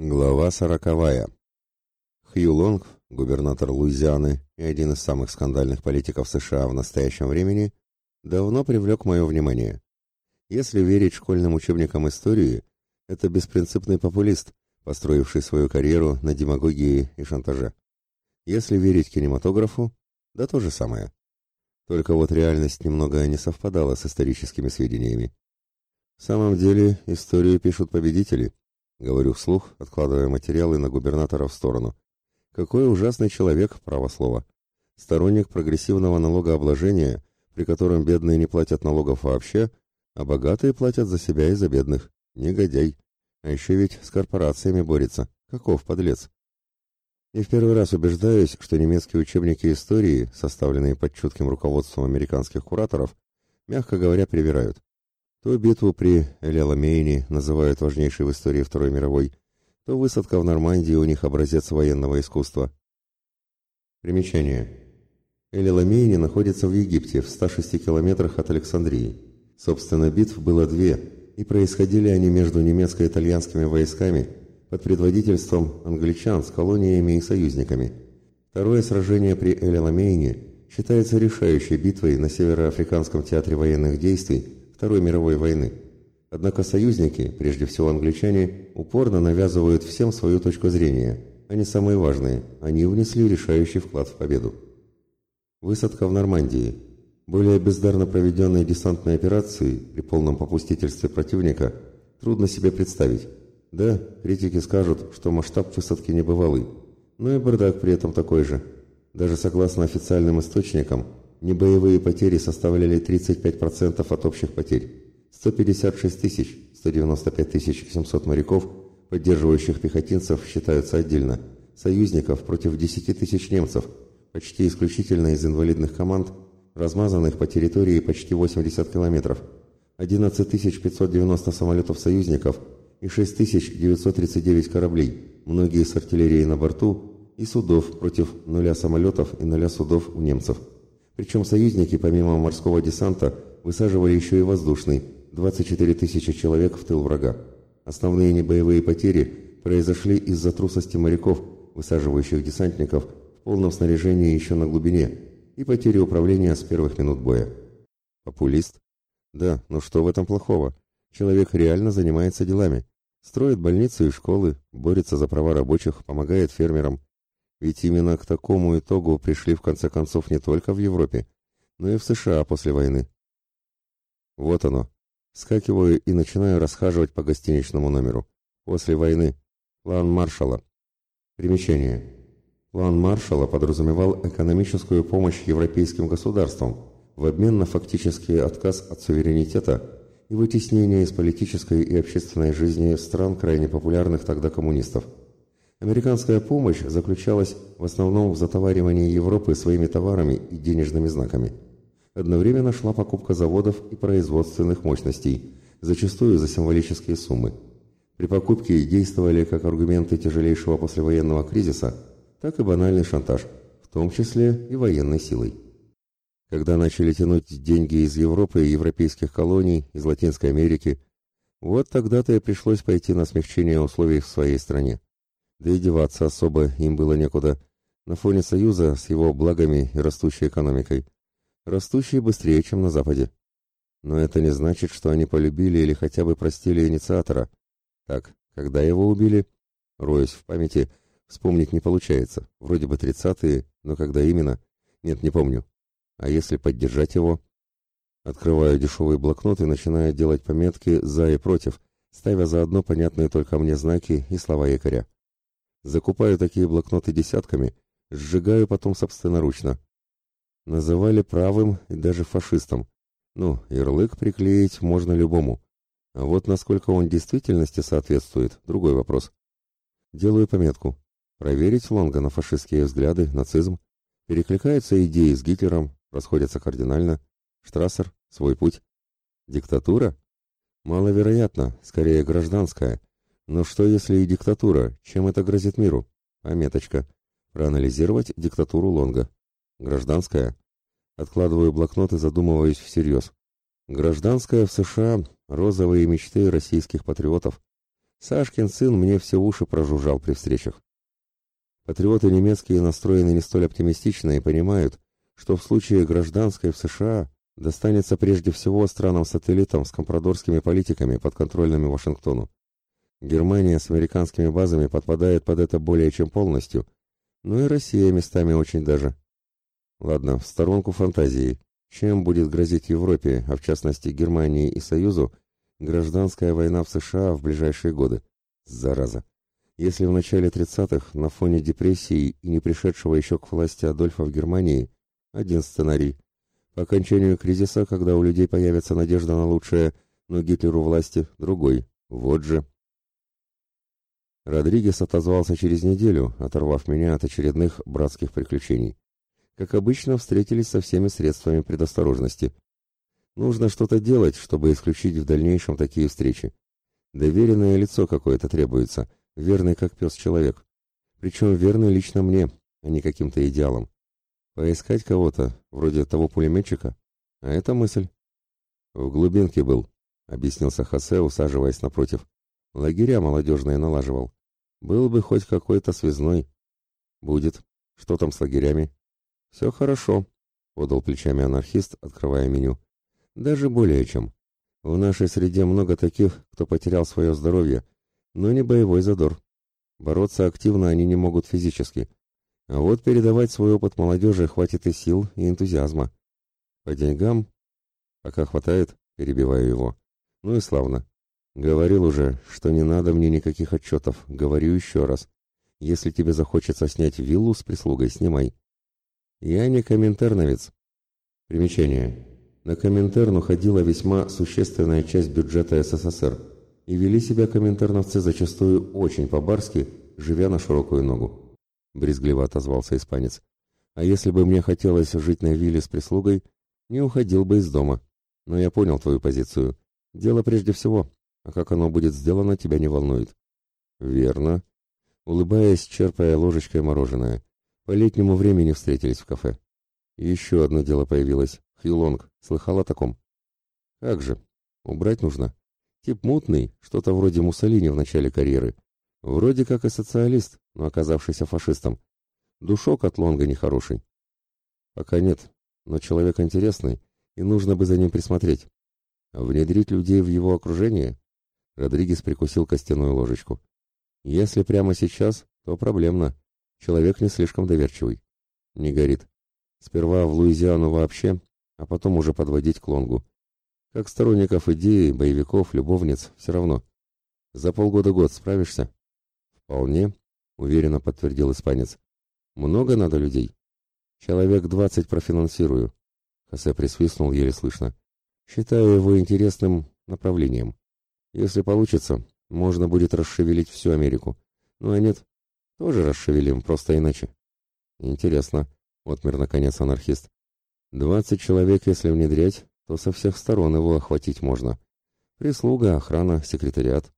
Глава сороковая. Хью Лонг, губернатор Луизианы и один из самых скандальных политиков США в настоящем времени, давно привлек мое внимание. Если верить школьным учебникам истории, это беспринципный популист, построивший свою карьеру на демагогии и шантаже. Если верить кинематографу, да то же самое. Только вот реальность немного не совпадала с историческими сведениями. В самом деле, историю пишут победители – Говорю вслух, откладывая материалы на губернатора в сторону. Какой ужасный человек, право слово. Сторонник прогрессивного налогообложения, при котором бедные не платят налогов вообще, а богатые платят за себя и за бедных. Негодяй. А еще ведь с корпорациями борется. Каков подлец. И в первый раз убеждаюсь, что немецкие учебники истории, составленные под чутким руководством американских кураторов, мягко говоря, привирают. То битву при Эль-Аламейне называют важнейшей в истории Второй мировой, то высадка в Нормандии у них образец военного искусства. Примечание. Эль-Аламейне находится в Египте, в 106 километрах от Александрии. Собственно, битв было две, и происходили они между немецко-итальянскими войсками под предводительством англичан с колониями и союзниками. Второе сражение при Эль-Аламейне считается решающей битвой на Североафриканском театре военных действий Второй мировой войны. Однако союзники, прежде всего англичане, упорно навязывают всем свою точку зрения. Они самые важные, они внесли решающий вклад в победу. Высадка в Нормандии. Более бездарно проведенной десантной операции при полном попустительстве противника трудно себе представить. Да, критики скажут, что масштаб высадки небывалый, но и бардак при этом такой же. Даже согласно официальным источникам, Небоевые потери составляли 35% от общих потерь. 156 тысяч, 195 тысяч 700 моряков, поддерживающих пехотинцев, считаются отдельно. Союзников против 10 тысяч немцев, почти исключительно из инвалидных команд, размазанных по территории почти 80 километров. 11 590 самолетов союзников и 6 939 кораблей, многие с артиллерией на борту, и судов против нуля самолетов и нуля судов у немцев. Причем союзники, помимо морского десанта, высаживали еще и воздушный, 24 тысячи человек в тыл врага. Основные небоевые потери произошли из-за трусости моряков, высаживающих десантников в полном снаряжении еще на глубине, и потери управления с первых минут боя. Популист? Да, но что в этом плохого? Человек реально занимается делами. Строит больницы и школы, борется за права рабочих, помогает фермерам. Ведь именно к такому итогу пришли в конце концов не только в Европе, но и в США после войны. Вот оно. Скакиваю и начинаю расхаживать по гостиничному номеру. После войны. План Маршалла. Примечание. План Маршалла подразумевал экономическую помощь европейским государствам в обмен на фактический отказ от суверенитета и вытеснение из политической и общественной жизни стран, крайне популярных тогда коммунистов. Американская помощь заключалась в основном в затоваривании Европы своими товарами и денежными знаками. Одновременно шла покупка заводов и производственных мощностей, зачастую за символические суммы. При покупке действовали как аргументы тяжелейшего послевоенного кризиса, так и банальный шантаж, в том числе и военной силой. Когда начали тянуть деньги из Европы и европейских колоний, из Латинской Америки, вот тогда-то и пришлось пойти на смягчение условий в своей стране. Да и деваться особо им было некуда на фоне Союза с его благами и растущей экономикой. Растущей быстрее, чем на Западе. Но это не значит, что они полюбили или хотя бы простили инициатора. Так, когда его убили? Роясь в памяти, вспомнить не получается. Вроде бы тридцатые, но когда именно? Нет, не помню. А если поддержать его? Открываю дешевый блокнот и начинаю делать пометки «за» и «против», ставя заодно понятные только мне знаки и слова якоря. Закупаю такие блокноты десятками, сжигаю потом собственноручно. Называли правым и даже фашистом. Ну, ярлык приклеить можно любому. А вот насколько он действительности соответствует, другой вопрос. Делаю пометку. Проверить Лонга на фашистские взгляды, нацизм. Перекликаются идеи с Гитлером, расходятся кардинально. Штрассер, свой путь. Диктатура? Маловероятно, скорее гражданская, но что если и диктатура? Чем это грозит миру? Пометочка. Проанализировать диктатуру Лонга. Гражданская. Откладываю блокнот и задумываюсь всерьез. Гражданская в США – розовые мечты российских патриотов. Сашкин сын мне все уши прожужжал при встречах. Патриоты немецкие настроены не столь оптимистично и понимают, что в случае гражданской в США достанется прежде всего странам-сателлитам с компрадорскими политиками, подконтрольными Вашингтону. Германия с американскими базами подпадает под это более чем полностью, но и Россия местами очень даже. Ладно, в сторонку фантазии. Чем будет грозить Европе, а в частности Германии и Союзу, гражданская война в США в ближайшие годы? Зараза. Если в начале 30-х на фоне депрессии и не пришедшего еще к власти Адольфа в Германии один сценарий. По окончанию кризиса, когда у людей появится надежда на лучшее, но Гитлеру власти другой. Вот же. Родригес отозвался через неделю, оторвав меня от очередных братских приключений. Как обычно, встретились со всеми средствами предосторожности. Нужно что-то делать, чтобы исключить в дальнейшем такие встречи. Доверенное лицо какое-то требуется, верный как пес человек. Причем верный лично мне, а не каким-то идеалам. Поискать кого-то, вроде того пулеметчика, а это мысль. В глубинке был, объяснился Хосе, усаживаясь напротив. Лагеря молодежные налаживал. Был бы хоть какой-то связной. Будет. Что там с лагерями? Все хорошо, подал плечами анархист, открывая меню. Даже более чем. В нашей среде много таких, кто потерял свое здоровье, но не боевой задор. Бороться активно они не могут физически. А вот передавать свой опыт молодежи хватит и сил, и энтузиазма. По деньгам? Пока хватает, перебиваю его. Ну и славно. Говорил уже, что не надо мне никаких отчетов. Говорю еще раз. Если тебе захочется снять виллу с прислугой, снимай. Я не коминтерновец. Примечание. На Коминтерн уходила весьма существенная часть бюджета СССР, и вели себя коминтерновцы зачастую очень по-барски, живя на широкую ногу. Брезгливо отозвался испанец. А если бы мне хотелось жить на вилле с прислугой, не уходил бы из дома. Но я понял твою позицию. Дело прежде всего а как оно будет сделано, тебя не волнует. Верно. Улыбаясь, черпая ложечкой мороженое. По летнему времени встретились в кафе. еще одно дело появилось. Хьюлонг. Слыхал о таком? Как же? Убрать нужно. Тип мутный, что-то вроде Муссолини в начале карьеры. Вроде как и социалист, но оказавшийся фашистом. Душок от Лонга нехороший. Пока нет, но человек интересный, и нужно бы за ним присмотреть. Внедрить людей в его окружение? Родригес прикусил костяную ложечку. Если прямо сейчас, то проблемно. Человек не слишком доверчивый. Не горит. Сперва в Луизиану вообще, а потом уже подводить к Лонгу. Как сторонников идеи, боевиков, любовниц, все равно. За полгода-год справишься? Вполне, уверенно подтвердил испанец. Много надо людей? Человек двадцать профинансирую. Хосе присвистнул еле слышно. Считаю его интересным направлением. Если получится, можно будет расшевелить всю Америку. Ну а нет, тоже расшевелим, просто иначе. Интересно, отмер наконец анархист. Двадцать человек, если внедрять, то со всех сторон его охватить можно. Прислуга, охрана, секретариат.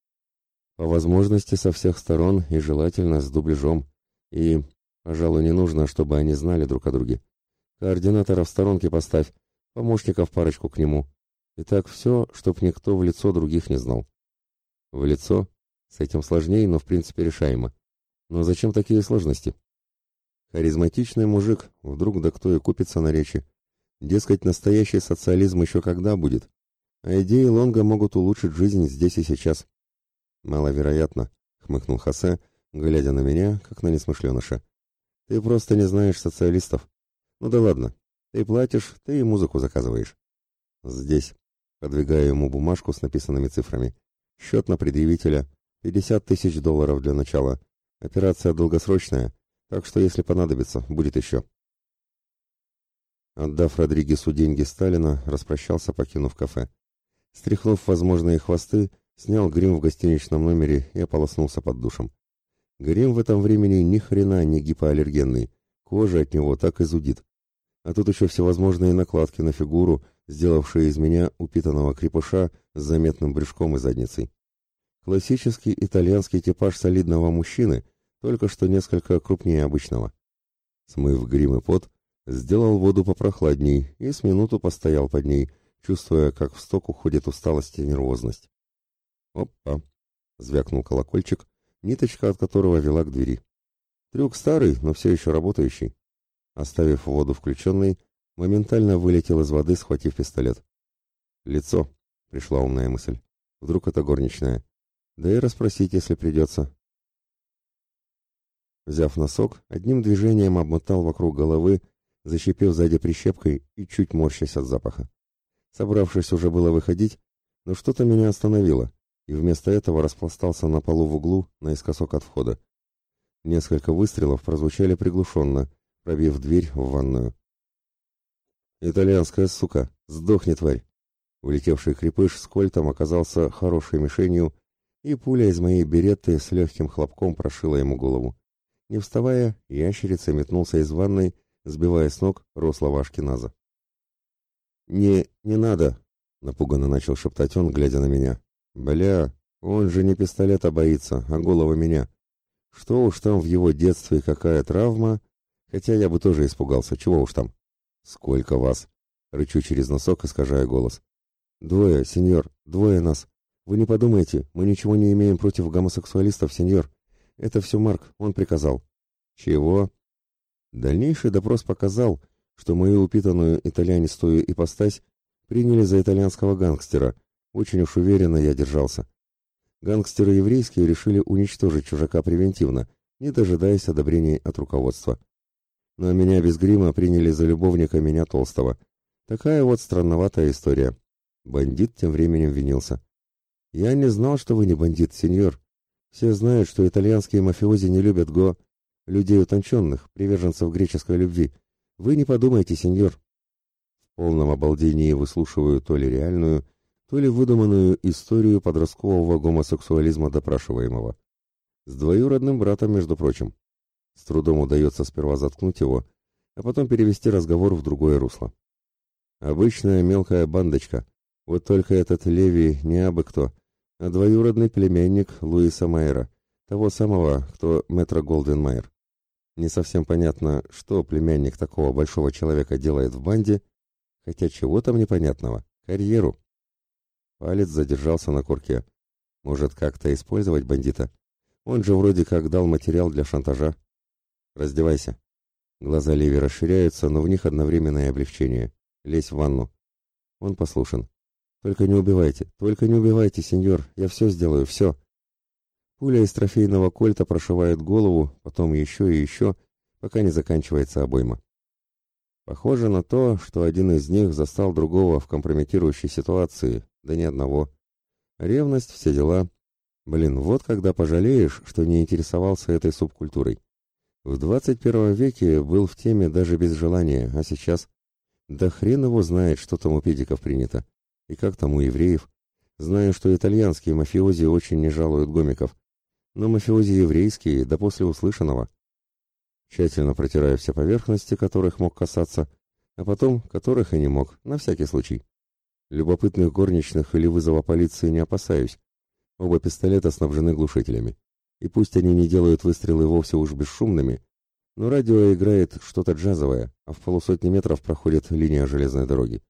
По возможности со всех сторон и желательно с дубляжом. И, пожалуй, не нужно, чтобы они знали друг о друге. Координатора в сторонке поставь, помощников парочку к нему. И так все, чтоб никто в лицо других не знал. В лицо? С этим сложнее, но в принципе решаемо. Но зачем такие сложности? Харизматичный мужик, вдруг да кто и купится на речи. Дескать, настоящий социализм еще когда будет? А идеи Лонга могут улучшить жизнь здесь и сейчас. Маловероятно, хмыкнул Хосе, глядя на меня, как на несмышленыша. Ты просто не знаешь социалистов. Ну да ладно, ты платишь, ты и музыку заказываешь. Здесь. Подвигаю ему бумажку с написанными цифрами. Счет на предъявителя. 50 тысяч долларов для начала. Операция долгосрочная, так что если понадобится, будет еще. Отдав Родригесу деньги Сталина, распрощался, покинув кафе. Стряхнув возможные хвосты, снял грим в гостиничном номере и ополоснулся под душем. Грим в этом времени ни хрена не гипоаллергенный, кожа от него так и зудит. А тут еще всевозможные накладки на фигуру, сделавшие из меня упитанного крепыша с заметным брюшком и задницей. Классический итальянский типаж солидного мужчины, только что несколько крупнее обычного. Смыв грим и пот, сделал воду попрохладней и с минуту постоял под ней, чувствуя, как в сток уходит усталость и нервозность. Опа! Звякнул колокольчик, ниточка от которого вела к двери. Трюк старый, но все еще работающий. Оставив воду включенной, моментально вылетел из воды, схватив пистолет. «Лицо», — пришла умная мысль. «Вдруг это горничная? Да и расспросить, если придется». Взяв носок, одним движением обмотал вокруг головы, защипев сзади прищепкой и чуть морщась от запаха. Собравшись уже было выходить, но что-то меня остановило, и вместо этого распластался на полу в углу, наискосок от входа. Несколько выстрелов прозвучали приглушенно, пробив дверь в ванную. «Итальянская сука! Сдохни, тварь!» Улетевший крепыш с кольтом оказался хорошей мишенью, и пуля из моей беретты с легким хлопком прошила ему голову. Не вставая, ящерица метнулся из ванной, сбивая с ног рослого Ашкиназа. «Не, не надо!» — напуганно начал шептать он, глядя на меня. «Бля, он же не пистолета боится, а голова меня. Что уж там в его детстве какая травма, хотя я бы тоже испугался, чего уж там». «Сколько вас?» — рычу через носок, искажая голос. «Двое, сеньор, двое нас. Вы не подумайте, мы ничего не имеем против гомосексуалистов, сеньор. Это все Марк, он приказал». «Чего?» Дальнейший допрос показал, что мою упитанную итальянистую ипостась приняли за итальянского гангстера. Очень уж уверенно я держался. Гангстеры еврейские решили уничтожить чужака превентивно, не дожидаясь одобрений от руководства. Но меня без грима приняли за любовника меня толстого. Такая вот странноватая история. Бандит тем временем винился. «Я не знал, что вы не бандит, сеньор. Все знают, что итальянские мафиози не любят го... людей утонченных, приверженцев греческой любви. Вы не подумайте, сеньор». В полном обалдении выслушиваю то ли реальную, то ли выдуманную историю подросткового гомосексуализма допрашиваемого. С двоюродным братом, между прочим. С трудом удается сперва заткнуть его, а потом перевести разговор в другое русло. Обычная мелкая бандочка, вот только этот Леви не абы кто, а двоюродный племянник Луиса Майера, того самого, кто метро Голден Майер. Не совсем понятно, что племянник такого большого человека делает в банде, хотя чего там непонятного, карьеру. Палец задержался на курке. Может, как-то использовать бандита? Он же вроде как дал материал для шантажа. Раздевайся. Глаза Леви расширяются, но в них одновременное облегчение. Лезь в ванну. Он послушен. Только не убивайте, только не убивайте, сеньор, я все сделаю, все. Пуля из трофейного кольта прошивает голову, потом еще и еще, пока не заканчивается обойма. Похоже на то, что один из них застал другого в компрометирующей ситуации, да ни одного. Ревность, все дела. Блин, вот когда пожалеешь, что не интересовался этой субкультурой. В 21 веке был в теме даже без желания, а сейчас... Да хрен его знает, что там у педиков принято. И как там у евреев? Знаю, что итальянские мафиози очень не жалуют гомиков. Но мафиози еврейские, да после услышанного. Тщательно протираю все поверхности, которых мог касаться, а потом которых и не мог, на всякий случай. Любопытных горничных или вызова полиции не опасаюсь. Оба пистолета снабжены глушителями. И пусть они не делают выстрелы вовсе уж бесшумными, но радио играет что-то джазовое, а в полусотни метров проходит линия железной дороги.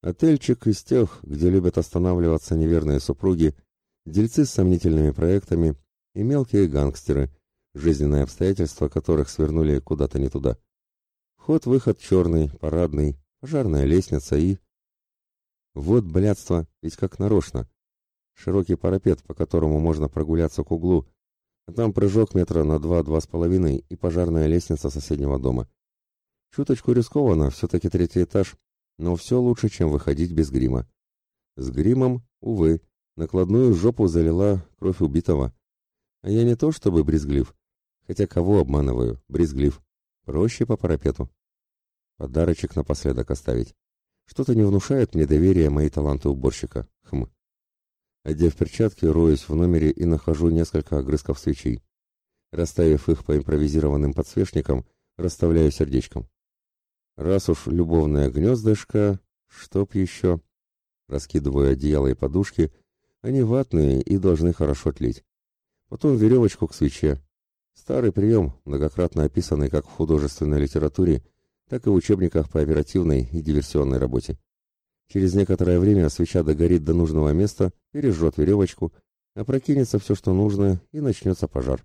Отельчик из тех, где любят останавливаться неверные супруги, дельцы с сомнительными проектами и мелкие гангстеры, жизненные обстоятельства которых свернули куда-то не туда. Ход-выход черный, парадный, пожарная лестница и... Вот блядство, ведь как нарочно. Широкий парапет, по которому можно прогуляться к углу, а там прыжок метра на два-два с половиной и пожарная лестница соседнего дома. Чуточку рискованно, все-таки третий этаж, но все лучше, чем выходить без грима. С гримом, увы, накладную жопу залила кровь убитого. А я не то чтобы брезглив, хотя кого обманываю, брезглив. Проще по парапету. Подарочек напоследок оставить. Что-то не внушает мне доверия мои таланты уборщика. Хм. Одев перчатки, роюсь в номере и нахожу несколько огрызков свечей. Расставив их по импровизированным подсвечникам, расставляю сердечком. Раз уж любовное гнездышко, чтоб еще... Раскидываю одеяло и подушки, они ватные и должны хорошо тлеть. Потом веревочку к свече. Старый прием, многократно описанный как в художественной литературе, так и в учебниках по оперативной и диверсионной работе. Через некоторое время свеча догорит до нужного места, пережжет веревочку, опрокинется все, что нужно, и начнется пожар.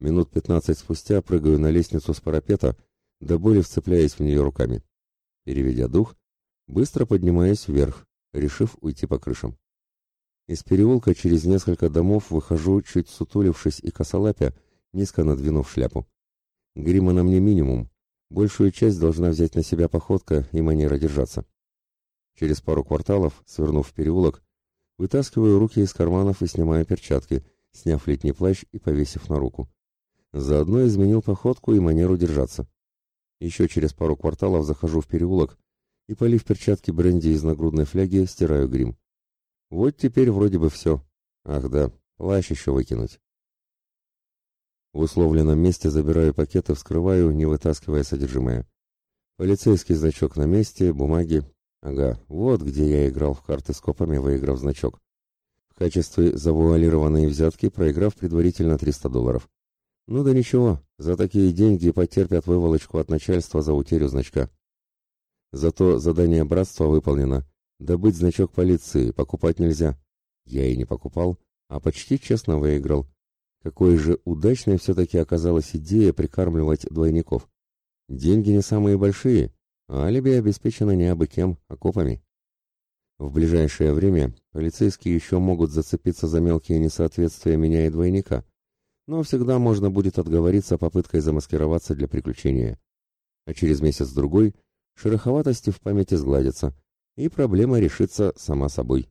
Минут пятнадцать спустя прыгаю на лестницу с парапета, до боли вцепляясь в нее руками. Переведя дух, быстро поднимаюсь вверх, решив уйти по крышам. Из переулка через несколько домов выхожу, чуть сутулившись и косолапя, низко надвинув шляпу. Грима на мне минимум, большую часть должна взять на себя походка и манера держаться. Через пару кварталов, свернув в переулок, вытаскиваю руки из карманов и снимаю перчатки, сняв летний плащ и повесив на руку. Заодно изменил походку и манеру держаться. Еще через пару кварталов захожу в переулок и, полив перчатки бренди из нагрудной фляги, стираю грим. Вот теперь вроде бы все. Ах да, плащ еще выкинуть. В условленном месте забираю пакеты, вскрываю, не вытаскивая содержимое. Полицейский значок на месте, бумаги. Ага, вот где я играл в карты с копами, выиграв значок. В качестве завуалированной взятки, проиграв предварительно 300 долларов. Ну да ничего, за такие деньги потерпят выволочку от начальства за утерю значка. Зато задание братства выполнено. Добыть значок полиции покупать нельзя. Я и не покупал, а почти честно выиграл. Какой же удачной все-таки оказалась идея прикармливать двойников. Деньги не самые большие, алиби обеспечено не абы кем, а копами. В ближайшее время полицейские еще могут зацепиться за мелкие несоответствия меня и двойника, но всегда можно будет отговориться попыткой замаскироваться для приключения. А через месяц-другой шероховатости в памяти сгладятся, и проблема решится сама собой.